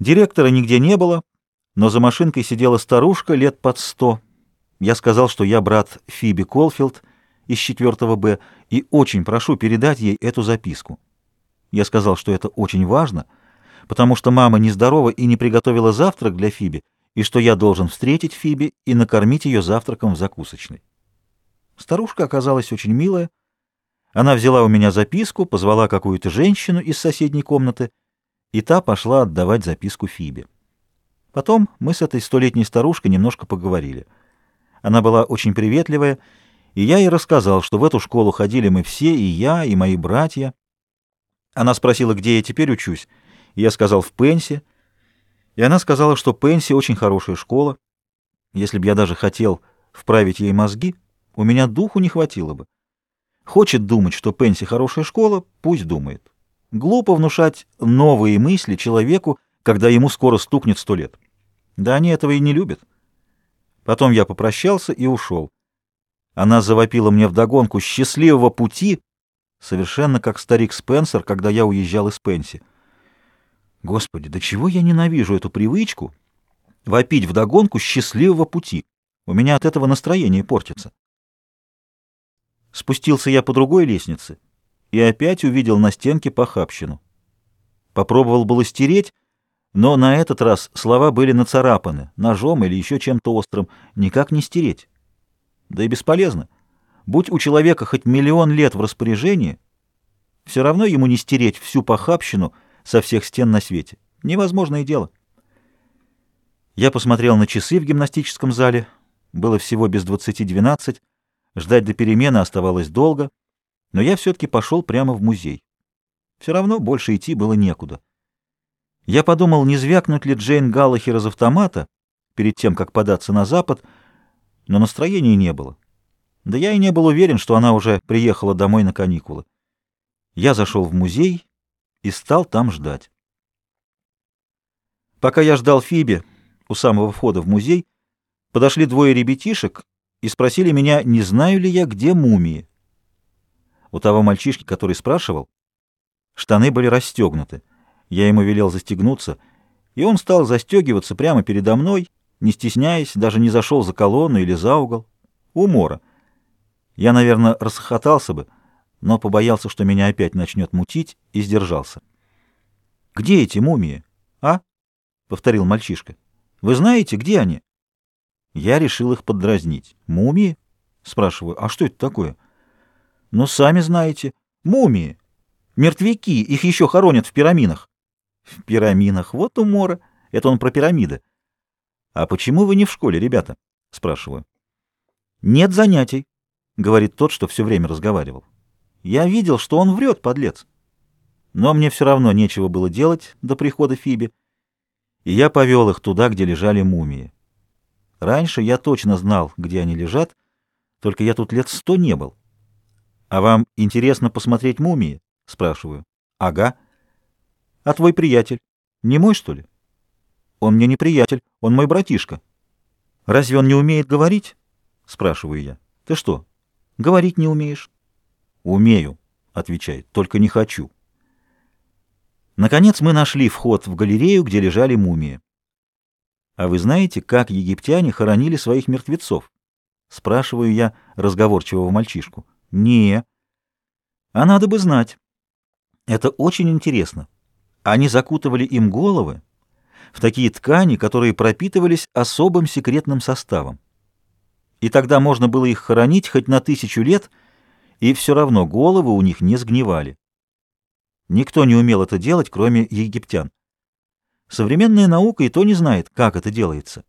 Директора нигде не было, но за машинкой сидела старушка лет под сто. Я сказал, что я брат Фиби Колфилд из 4 Б и очень прошу передать ей эту записку. Я сказал, что это очень важно, потому что мама нездорова и не приготовила завтрак для Фиби, и что я должен встретить Фиби и накормить ее завтраком в закусочной. Старушка оказалась очень милая. Она взяла у меня записку, позвала какую-то женщину из соседней комнаты — и та пошла отдавать записку Фибе. Потом мы с этой столетней старушкой немножко поговорили. Она была очень приветливая, и я ей рассказал, что в эту школу ходили мы все, и я, и мои братья. Она спросила, где я теперь учусь, и я сказал в Пенсе, и она сказала, что Пенси очень хорошая школа. Если бы я даже хотел вправить ей мозги, у меня духу не хватило бы. Хочет думать, что Пенси хорошая школа, пусть думает. Глупо внушать новые мысли человеку, когда ему скоро стукнет сто лет. Да они этого и не любят. Потом я попрощался и ушел. Она завопила мне вдогонку «Счастливого пути!» совершенно как старик Спенсер, когда я уезжал из Пенси. Господи, до чего я ненавижу эту привычку вопить вдогонку «Счастливого пути!» У меня от этого настроение портится. Спустился я по другой лестнице — и опять увидел на стенке похабщину. Попробовал было стереть, но на этот раз слова были нацарапаны, ножом или еще чем-то острым, никак не стереть. Да и бесполезно. Будь у человека хоть миллион лет в распоряжении, все равно ему не стереть всю похабщину со всех стен на свете. Невозможное дело. Я посмотрел на часы в гимнастическом зале. Было всего без двадцати двенадцать. Ждать до перемены оставалось долго но я все-таки пошел прямо в музей. Все равно больше идти было некуда. Я подумал, не звякнуть ли Джейн Галлахер из автомата перед тем, как податься на запад, но настроения не было. Да я и не был уверен, что она уже приехала домой на каникулы. Я зашел в музей и стал там ждать. Пока я ждал Фиби у самого входа в музей, подошли двое ребятишек и спросили меня, не знаю ли я, где мумии. У того мальчишки, который спрашивал, штаны были расстегнуты. Я ему велел застегнуться, и он стал застегиваться прямо передо мной, не стесняясь, даже не зашел за колонну или за угол. Умора. Я, наверное, расхохотался бы, но побоялся, что меня опять начнет мутить, и сдержался. «Где эти мумии, а?» — повторил мальчишка. «Вы знаете, где они?» Я решил их поддразнить. «Мумии?» — спрашиваю. «А что это такое?» Но сами знаете, мумии, мертвяки, их еще хоронят в пирамидах. В пирамидах, вот умора. Это он про пирамиды. А почему вы не в школе, ребята? Спрашиваю. Нет занятий, говорит тот, что все время разговаривал. Я видел, что он врет, подлец. Но мне все равно нечего было делать до прихода Фиби, и я повел их туда, где лежали мумии. Раньше я точно знал, где они лежат, только я тут лет сто не был. «А вам интересно посмотреть мумии?» — спрашиваю. «Ага». «А твой приятель? Не мой, что ли?» «Он мне не приятель, он мой братишка». «Разве он не умеет говорить?» — спрашиваю я. «Ты что, говорить не умеешь?» «Умею», — отвечает, — «только не хочу». Наконец мы нашли вход в галерею, где лежали мумии. «А вы знаете, как египтяне хоронили своих мертвецов?» — спрашиваю я разговорчивого мальчишку. Не. А надо бы знать. Это очень интересно. Они закутывали им головы в такие ткани, которые пропитывались особым секретным составом. И тогда можно было их хоронить хоть на тысячу лет, и все равно головы у них не сгнивали. Никто не умел это делать, кроме египтян. Современная наука и то не знает, как это делается.